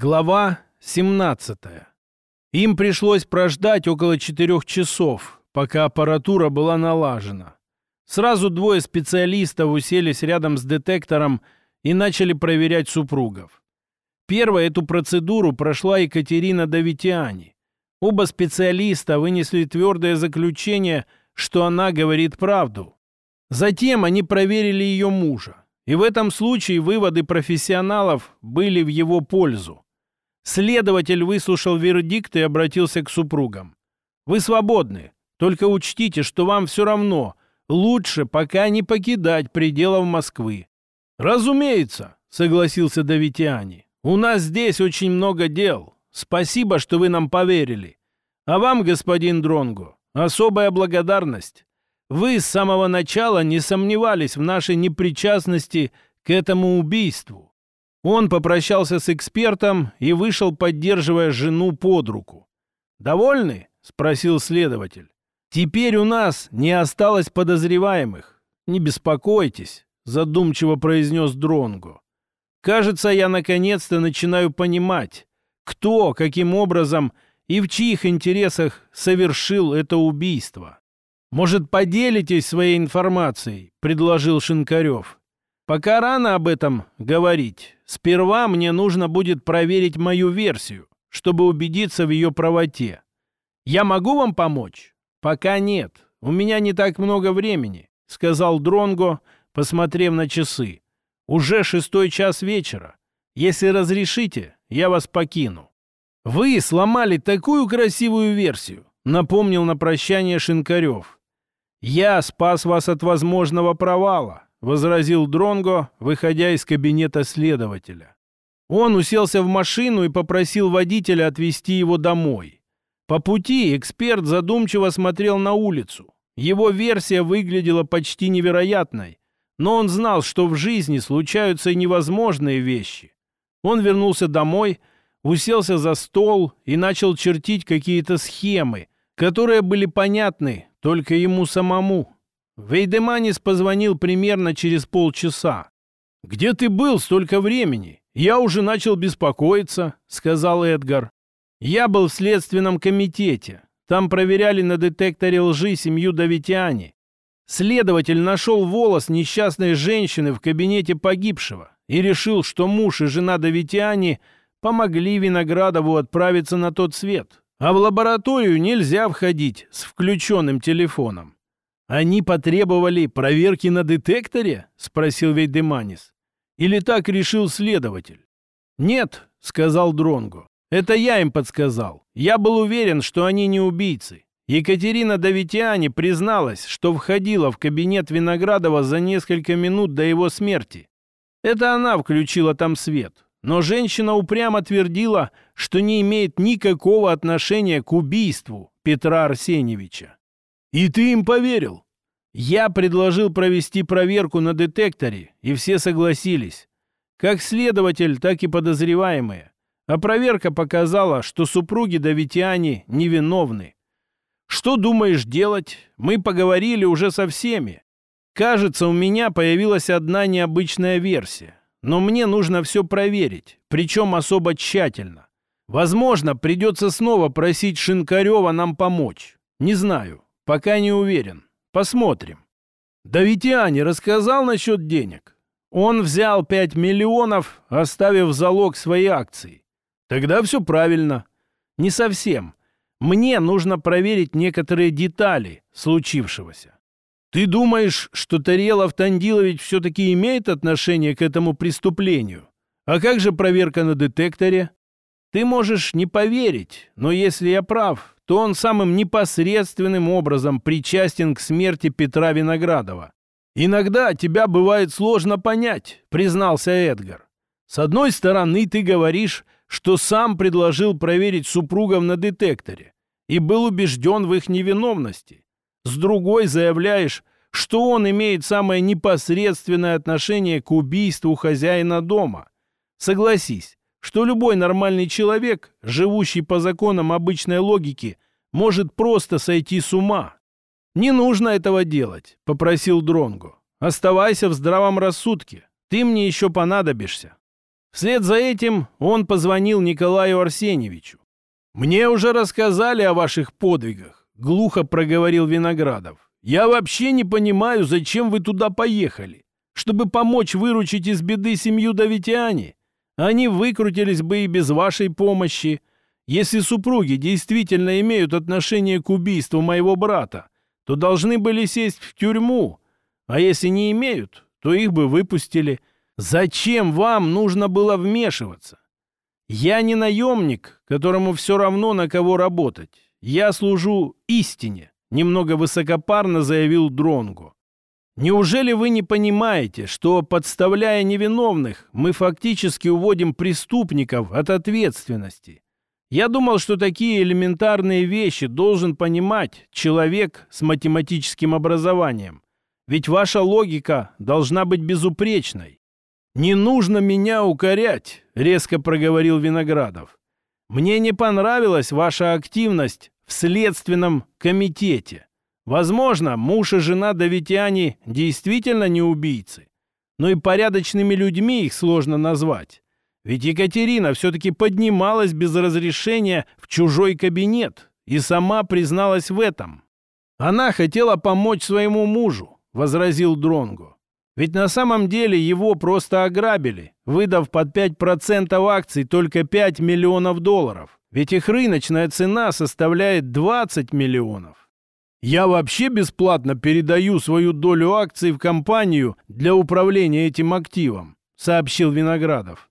Глава 17. Им пришлось прождать около четырех часов, пока аппаратура была налажена. Сразу двое специалистов уселись рядом с детектором и начали проверять супругов. Первая эту процедуру прошла Екатерина Давитиани. Оба специалиста вынесли твердое заключение, что она говорит правду. Затем они проверили ее мужа. И в этом случае выводы профессионалов были в его пользу. Следователь выслушал вердикт и обратился к супругам. «Вы свободны, только учтите, что вам все равно. Лучше пока не покидать пределов Москвы». «Разумеется», — согласился Давитиани. «У нас здесь очень много дел. Спасибо, что вы нам поверили. А вам, господин Дронго, особая благодарность. Вы с самого начала не сомневались в нашей непричастности к этому убийству. Он попрощался с экспертом и вышел, поддерживая жену под руку. «Довольны?» — спросил следователь. «Теперь у нас не осталось подозреваемых. Не беспокойтесь», — задумчиво произнес Дронго. «Кажется, я наконец-то начинаю понимать, кто, каким образом и в чьих интересах совершил это убийство». «Может, поделитесь своей информацией?» — предложил Шинкарев. «Пока рано об этом говорить. Сперва мне нужно будет проверить мою версию, чтобы убедиться в ее правоте. Я могу вам помочь?» «Пока нет. У меня не так много времени», — сказал Дронго, посмотрев на часы. «Уже шестой час вечера. Если разрешите, я вас покину». «Вы сломали такую красивую версию», — напомнил на прощание Шинкарев. «Я спас вас от возможного провала», — возразил Дронго, выходя из кабинета следователя. Он уселся в машину и попросил водителя отвезти его домой. По пути эксперт задумчиво смотрел на улицу. Его версия выглядела почти невероятной, но он знал, что в жизни случаются и невозможные вещи. Он вернулся домой, уселся за стол и начал чертить какие-то схемы, которые были понятны только ему самому. Вейдеманис позвонил примерно через полчаса. «Где ты был столько времени? Я уже начал беспокоиться», — сказал Эдгар. «Я был в следственном комитете. Там проверяли на детекторе лжи семью Давитяни. Следователь нашел волос несчастной женщины в кабинете погибшего и решил, что муж и жена Давитяни помогли Виноградову отправиться на тот свет. А в лабораторию нельзя входить с включенным телефоном. Они потребовали проверки на детекторе? Спросил Вейдеманис. Или так решил следователь? Нет, сказал Дронго. Это я им подсказал. Я был уверен, что они не убийцы. Екатерина Давитиани призналась, что входила в кабинет Виноградова за несколько минут до его смерти. Это она включила там свет. Но женщина упрямо твердила, что не имеет никакого отношения к убийству Петра Арсеньевича. «И ты им поверил?» Я предложил провести проверку на детекторе, и все согласились. Как следователь, так и подозреваемые. А проверка показала, что супруги Давитяне невиновны. Что думаешь делать? Мы поговорили уже со всеми. Кажется, у меня появилась одна необычная версия. Но мне нужно все проверить, причем особо тщательно. Возможно, придется снова просить Шинкарева нам помочь. Не знаю, пока не уверен. Посмотрим. Давитяне рассказал насчет денег. Он взял 5 миллионов, оставив залог свои акции. Тогда все правильно. Не совсем. Мне нужно проверить некоторые детали случившегося. Ты думаешь, что Тарелов Тандилович все-таки имеет отношение к этому преступлению? А как же проверка на детекторе? Ты можешь не поверить, но если я прав, то он самым непосредственным образом причастен к смерти Петра Виноградова. «Иногда тебя бывает сложно понять», — признался Эдгар. «С одной стороны, ты говоришь, что сам предложил проверить супругов на детекторе и был убежден в их невиновности. С другой заявляешь, что он имеет самое непосредственное отношение к убийству хозяина дома. Согласись, что любой нормальный человек, живущий по законам обычной логики, может просто сойти с ума. «Не нужно этого делать», — попросил Дронгу. «Оставайся в здравом рассудке. Ты мне еще понадобишься». Вслед за этим он позвонил Николаю Арсеньевичу. «Мне уже рассказали о ваших подвигах», — глухо проговорил Виноградов. «Я вообще не понимаю, зачем вы туда поехали. Чтобы помочь выручить из беды семью Давитяне? Они выкрутились бы и без вашей помощи. Если супруги действительно имеют отношение к убийству моего брата, то должны были сесть в тюрьму. А если не имеют, то их бы выпустили. Зачем вам нужно было вмешиваться? Я не наемник, которому все равно на кого работать. Я служу истине, немного высокопарно заявил Дронгу. Неужели вы не понимаете, что, подставляя невиновных, мы фактически уводим преступников от ответственности? Я думал, что такие элементарные вещи должен понимать человек с математическим образованием. Ведь ваша логика должна быть безупречной. «Не нужно меня укорять», — резко проговорил Виноградов. «Мне не понравилась ваша активность в Следственном комитете. Возможно, муж и жена Давитяне действительно не убийцы, но и порядочными людьми их сложно назвать. Ведь Екатерина все-таки поднималась без разрешения в чужой кабинет и сама призналась в этом. Она хотела помочь своему мужу, возразил Дронго. Ведь на самом деле его просто ограбили, выдав под 5% акций только 5 миллионов долларов. Ведь их рыночная цена составляет 20 миллионов. Я вообще бесплатно передаю свою долю акций в компанию для управления этим активом, сообщил Виноградов.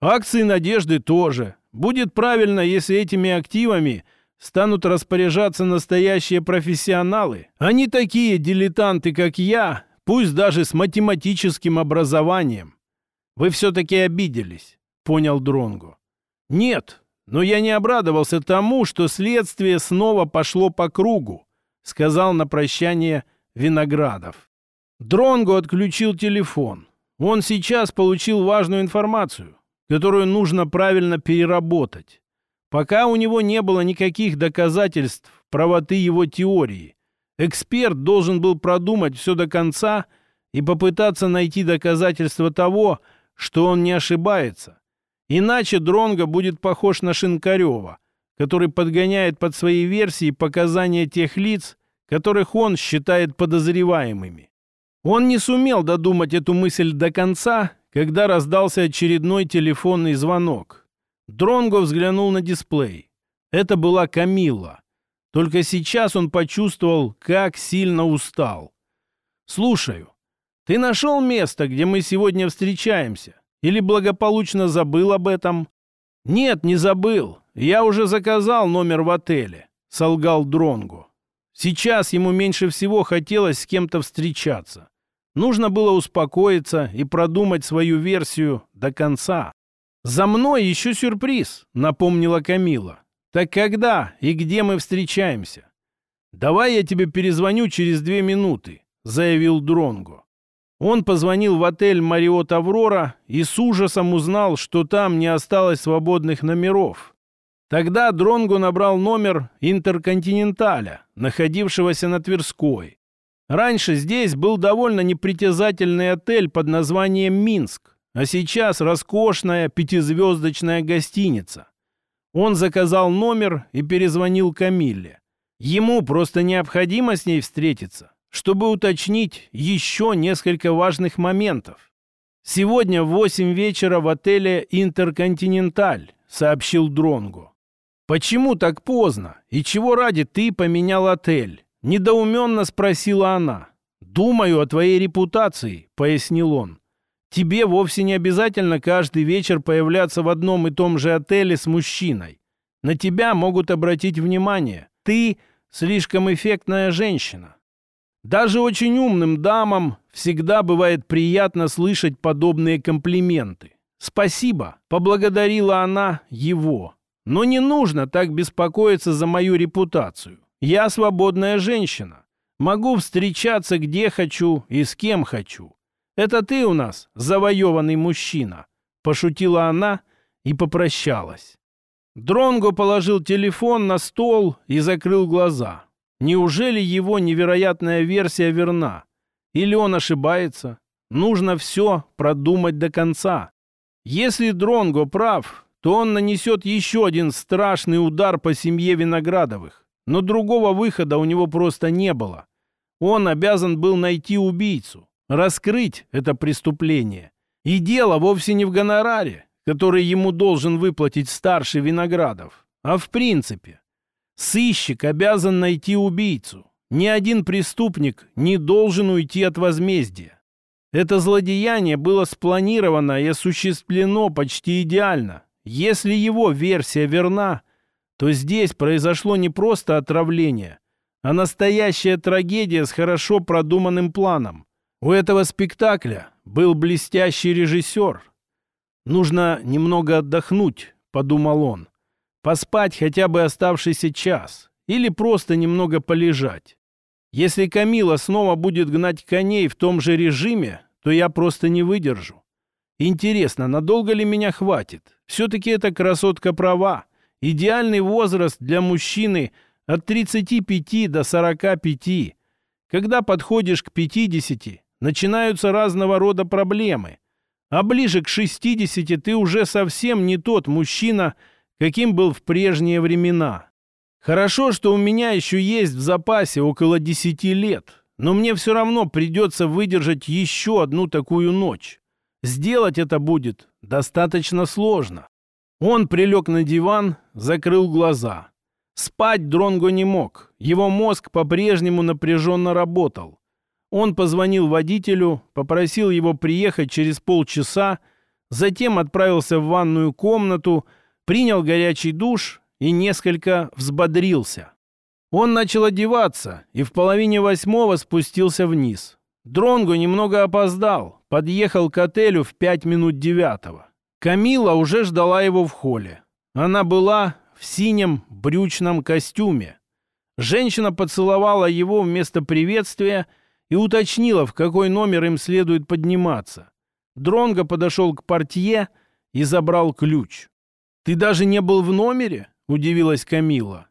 Акции «Надежды» тоже. Будет правильно, если этими активами станут распоряжаться настоящие профессионалы, а не такие дилетанты, как я, пусть даже с математическим образованием. Вы все-таки обиделись, понял Дронгу. Нет, но я не обрадовался тому, что следствие снова пошло по кругу, сказал на прощание Виноградов. Дронго отключил телефон. Он сейчас получил важную информацию которую нужно правильно переработать. Пока у него не было никаких доказательств правоты его теории, эксперт должен был продумать все до конца и попытаться найти доказательства того, что он не ошибается. Иначе Дронго будет похож на Шинкарева, который подгоняет под свои версии показания тех лиц, которых он считает подозреваемыми. Он не сумел додумать эту мысль до конца когда раздался очередной телефонный звонок. Дронго взглянул на дисплей. Это была Камилла. Только сейчас он почувствовал, как сильно устал. «Слушаю. Ты нашел место, где мы сегодня встречаемся? Или благополучно забыл об этом?» «Нет, не забыл. Я уже заказал номер в отеле», — солгал Дронгу. Сейчас ему меньше всего хотелось с кем-то встречаться. Нужно было успокоиться и продумать свою версию до конца. «За мной еще сюрприз», — напомнила Камила. «Так когда и где мы встречаемся?» «Давай я тебе перезвоню через две минуты», — заявил Дронго. Он позвонил в отель «Мариот Аврора» и с ужасом узнал, что там не осталось свободных номеров. Тогда Дронго набрал номер «Интерконтиненталя», находившегося на Тверской. Раньше здесь был довольно непритязательный отель под названием «Минск», а сейчас роскошная пятизвездочная гостиница. Он заказал номер и перезвонил Камилле. Ему просто необходимо с ней встретиться, чтобы уточнить еще несколько важных моментов. «Сегодня в восемь вечера в отеле «Интерконтиненталь», — сообщил Дронгу. «Почему так поздно? И чего ради ты поменял отель?» Недоуменно спросила она. «Думаю о твоей репутации», — пояснил он. «Тебе вовсе не обязательно каждый вечер появляться в одном и том же отеле с мужчиной. На тебя могут обратить внимание. Ты слишком эффектная женщина. Даже очень умным дамам всегда бывает приятно слышать подобные комплименты. «Спасибо», — поблагодарила она его. «Но не нужно так беспокоиться за мою репутацию. Я свободная женщина. Могу встречаться где хочу и с кем хочу. Это ты у нас завоеванный мужчина. Пошутила она и попрощалась. Дронго положил телефон на стол и закрыл глаза. Неужели его невероятная версия верна? Или он ошибается? Нужно все продумать до конца. Если Дронго прав, то он нанесет еще один страшный удар по семье Виноградовых. Но другого выхода у него просто не было. Он обязан был найти убийцу, раскрыть это преступление. И дело вовсе не в гонораре, который ему должен выплатить старший Виноградов, а в принципе. Сыщик обязан найти убийцу. Ни один преступник не должен уйти от возмездия. Это злодеяние было спланировано и осуществлено почти идеально. Если его версия верна, то здесь произошло не просто отравление, а настоящая трагедия с хорошо продуманным планом. У этого спектакля был блестящий режиссер. «Нужно немного отдохнуть», — подумал он. «Поспать хотя бы оставшийся час или просто немного полежать. Если Камила снова будет гнать коней в том же режиме, то я просто не выдержу. Интересно, надолго ли меня хватит? Все-таки эта красотка права. Идеальный возраст для мужчины от 35 до 45. Когда подходишь к 50, начинаются разного рода проблемы. А ближе к 60 ты уже совсем не тот мужчина, каким был в прежние времена. Хорошо, что у меня еще есть в запасе около 10 лет, но мне все равно придется выдержать еще одну такую ночь. Сделать это будет достаточно сложно. Он прилег на диван, закрыл глаза. Спать Дронго не мог. Его мозг по-прежнему напряженно работал. Он позвонил водителю, попросил его приехать через полчаса, затем отправился в ванную комнату, принял горячий душ и несколько взбодрился. Он начал одеваться и в половине восьмого спустился вниз. Дронго немного опоздал, подъехал к отелю в пять минут девятого. Камила уже ждала его в холле. Она была в синем брючном костюме. Женщина поцеловала его вместо приветствия и уточнила, в какой номер им следует подниматься. Дронго подошел к портье и забрал ключ. «Ты даже не был в номере?» — удивилась Камила.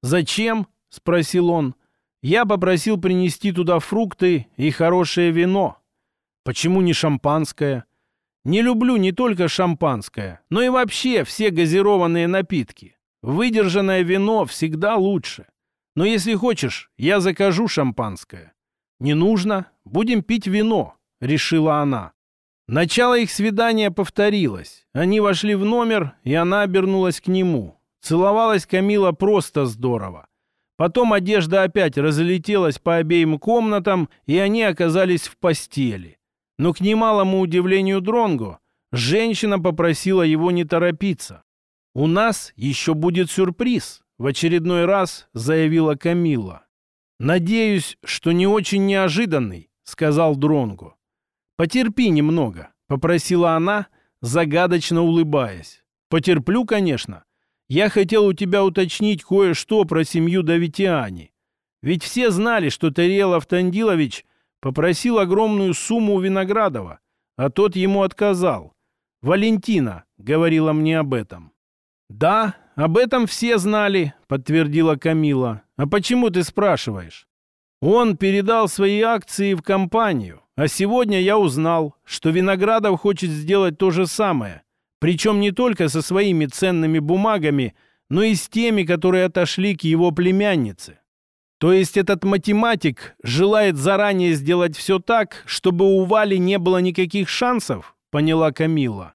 «Зачем?» — спросил он. «Я попросил принести туда фрукты и хорошее вино. Почему не шампанское?» «Не люблю не только шампанское, но и вообще все газированные напитки. Выдержанное вино всегда лучше. Но если хочешь, я закажу шампанское». «Не нужно. Будем пить вино», — решила она. Начало их свидания повторилось. Они вошли в номер, и она обернулась к нему. Целовалась Камила просто здорово. Потом одежда опять разлетелась по обеим комнатам, и они оказались в постели. Но к немалому удивлению Дронго, женщина попросила его не торопиться. «У нас еще будет сюрприз», — в очередной раз заявила Камила. «Надеюсь, что не очень неожиданный», — сказал Дронгу. «Потерпи немного», — попросила она, загадочно улыбаясь. «Потерплю, конечно. Я хотел у тебя уточнить кое-что про семью Давитиани. Ведь все знали, что Тарел Автандилович попросил огромную сумму у Виноградова, а тот ему отказал. Валентина говорила мне об этом. «Да, об этом все знали», — подтвердила Камила. «А почему ты спрашиваешь?» «Он передал свои акции в компанию, а сегодня я узнал, что Виноградов хочет сделать то же самое, причем не только со своими ценными бумагами, но и с теми, которые отошли к его племяннице. То есть этот математик желает заранее сделать все так, чтобы у Вали не было никаких шансов, поняла Камила.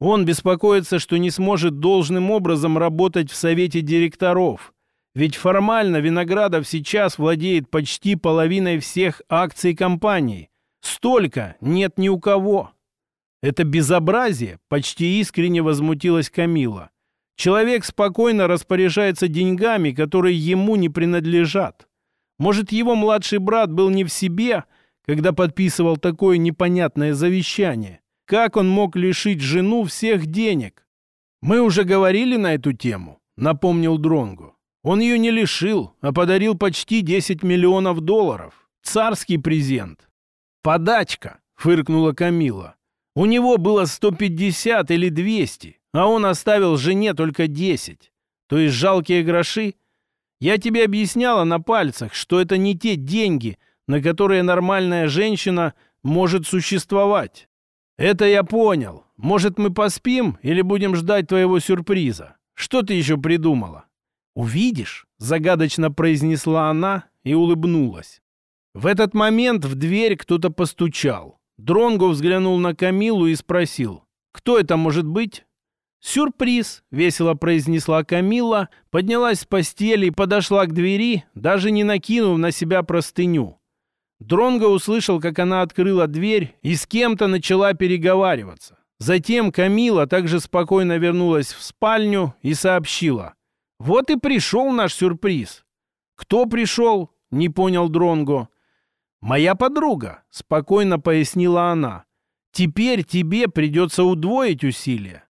Он беспокоится, что не сможет должным образом работать в совете директоров. Ведь формально Виноградов сейчас владеет почти половиной всех акций компании. Столько нет ни у кого. Это безобразие, почти искренне возмутилась Камила. Человек спокойно распоряжается деньгами, которые ему не принадлежат. Может, его младший брат был не в себе, когда подписывал такое непонятное завещание? Как он мог лишить жену всех денег? Мы уже говорили на эту тему, напомнил Дронгу. Он ее не лишил, а подарил почти 10 миллионов долларов. Царский презент. Подачка, фыркнула Камила. У него было 150 или 200, а он оставил жене только 10. То есть жалкие гроши? Я тебе объясняла на пальцах, что это не те деньги, на которые нормальная женщина может существовать. «Это я понял. Может, мы поспим или будем ждать твоего сюрприза? Что ты еще придумала?» «Увидишь», — загадочно произнесла она и улыбнулась. В этот момент в дверь кто-то постучал. Дронго взглянул на Камилу и спросил, «Кто это может быть?» «Сюрприз!» — весело произнесла Камила, поднялась с постели и подошла к двери, даже не накинув на себя простыню. Дронго услышал, как она открыла дверь и с кем-то начала переговариваться. Затем Камила также спокойно вернулась в спальню и сообщила. «Вот и пришел наш сюрприз». «Кто пришел?» — не понял Дронго. «Моя подруга», — спокойно пояснила она. «Теперь тебе придется удвоить усилия».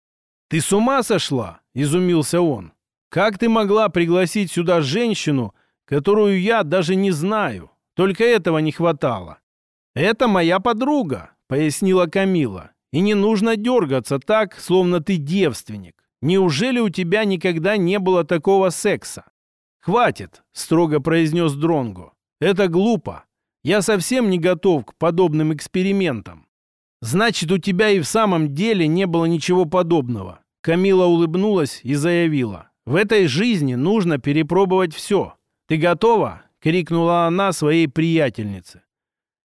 «Ты с ума сошла?» — изумился он. «Как ты могла пригласить сюда женщину, которую я даже не знаю?» Только этого не хватало. «Это моя подруга», — пояснила Камила. «И не нужно дергаться так, словно ты девственник. Неужели у тебя никогда не было такого секса?» «Хватит», — строго произнес Дронго. «Это глупо. Я совсем не готов к подобным экспериментам». «Значит, у тебя и в самом деле не было ничего подобного». Камила улыбнулась и заявила. «В этой жизни нужно перепробовать все. Ты готова? — крикнула она своей приятельнице.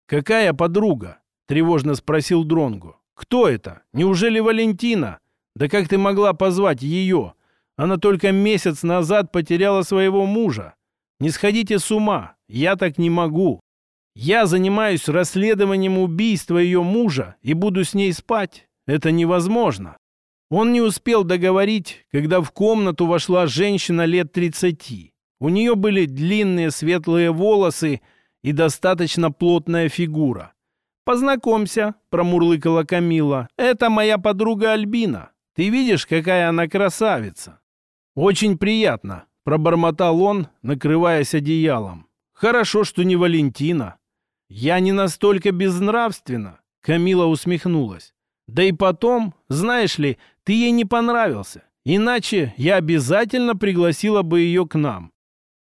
«Какая подруга?» — тревожно спросил Дронгу. «Кто это? Неужели Валентина? Да как ты могла позвать ее? Она только месяц назад потеряла своего мужа. Не сходите с ума, я так не могу. Я занимаюсь расследованием убийства ее мужа и буду с ней спать. Это невозможно». Он не успел договорить, когда в комнату вошла женщина лет тридцати. У нее были длинные светлые волосы и достаточно плотная фигура. «Познакомься», — промурлыкала Камила. «Это моя подруга Альбина. Ты видишь, какая она красавица?» «Очень приятно», — пробормотал он, накрываясь одеялом. «Хорошо, что не Валентина». «Я не настолько безнравственна», — Камила усмехнулась. «Да и потом, знаешь ли, ты ей не понравился. Иначе я обязательно пригласила бы ее к нам.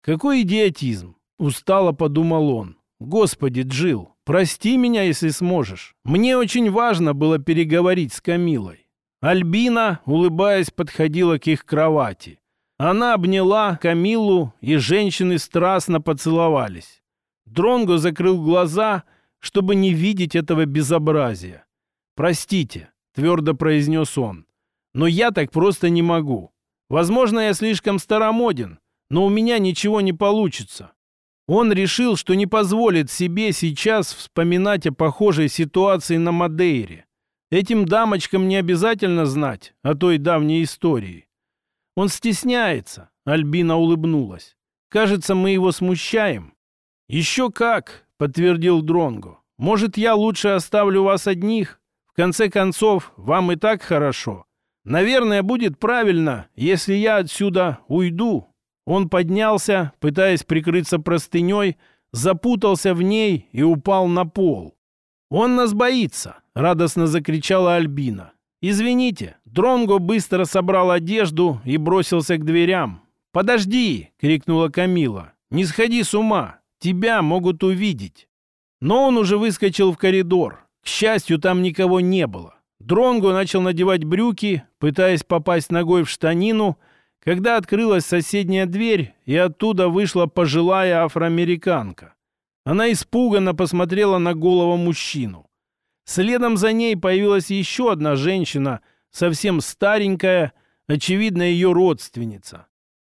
Какой идиотизм! Устало подумал он. Господи, Джил, прости меня, если сможешь. Мне очень важно было переговорить с Камилой. Альбина, улыбаясь, подходила к их кровати. Она обняла Камилу, и женщины страстно поцеловались. Дронго закрыл глаза, чтобы не видеть этого безобразия. «Простите», — твердо произнес он, — «но я так просто не могу. Возможно, я слишком старомоден, но у меня ничего не получится. Он решил, что не позволит себе сейчас вспоминать о похожей ситуации на Мадейре. Этим дамочкам не обязательно знать о той давней истории. Он стесняется, Альбина улыбнулась. Кажется, мы его смущаем. Еще как, подтвердил Дронго. Может, я лучше оставлю вас одних? В конце концов, вам и так хорошо. Наверное, будет правильно, если я отсюда уйду. Он поднялся, пытаясь прикрыться простыней, запутался в ней и упал на пол. «Он нас боится!» — радостно закричала Альбина. «Извините!» Дронго быстро собрал одежду и бросился к дверям. «Подожди!» — крикнула Камила. «Не сходи с ума! Тебя могут увидеть!» Но он уже выскочил в коридор. К счастью, там никого не было. Дронго начал надевать брюки, пытаясь попасть ногой в штанину — когда открылась соседняя дверь, и оттуда вышла пожилая афроамериканка. Она испуганно посмотрела на голову мужчину. Следом за ней появилась еще одна женщина, совсем старенькая, очевидно, ее родственница.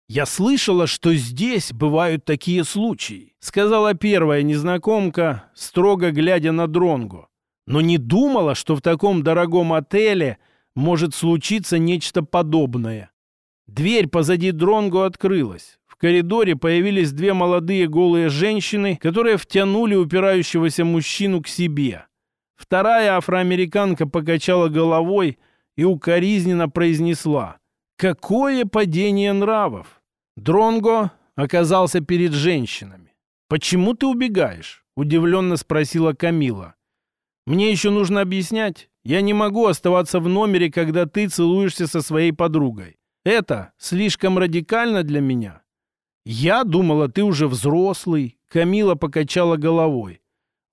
«Я слышала, что здесь бывают такие случаи», — сказала первая незнакомка, строго глядя на Дронгу. «Но не думала, что в таком дорогом отеле может случиться нечто подобное». Дверь позади Дронго открылась. В коридоре появились две молодые голые женщины, которые втянули упирающегося мужчину к себе. Вторая афроамериканка покачала головой и укоризненно произнесла «Какое падение нравов!» Дронго оказался перед женщинами. «Почему ты убегаешь?» — удивленно спросила Камила. «Мне еще нужно объяснять. Я не могу оставаться в номере, когда ты целуешься со своей подругой. Это слишком радикально для меня. Я думала, ты уже взрослый. Камила покачала головой.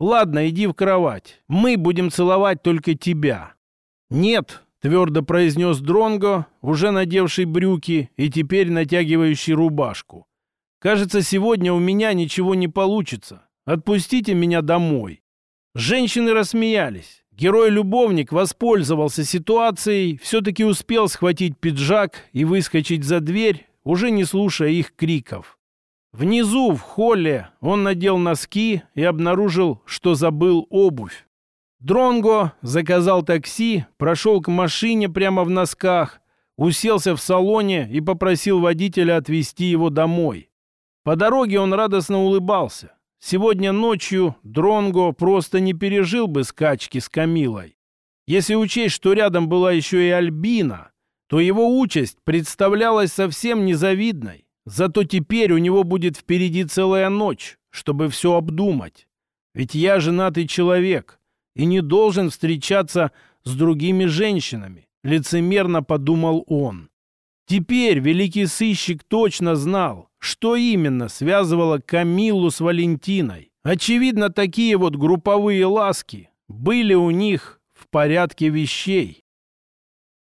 Ладно, иди в кровать. Мы будем целовать только тебя. «Нет», — твердо произнес Дронго, уже надевший брюки и теперь натягивающий рубашку. «Кажется, сегодня у меня ничего не получится. Отпустите меня домой». Женщины рассмеялись. Герой-любовник воспользовался ситуацией, все-таки успел схватить пиджак и выскочить за дверь, уже не слушая их криков. Внизу, в холле, он надел носки и обнаружил, что забыл обувь. Дронго заказал такси, прошел к машине прямо в носках, уселся в салоне и попросил водителя отвезти его домой. По дороге он радостно улыбался. Сегодня ночью Дронго просто не пережил бы скачки с Камилой. Если учесть, что рядом была еще и Альбина, то его участь представлялась совсем незавидной. Зато теперь у него будет впереди целая ночь, чтобы все обдумать. Ведь я женатый человек и не должен встречаться с другими женщинами, лицемерно подумал он. Теперь великий сыщик точно знал, что именно связывало Камиллу с Валентиной. Очевидно, такие вот групповые ласки были у них в порядке вещей.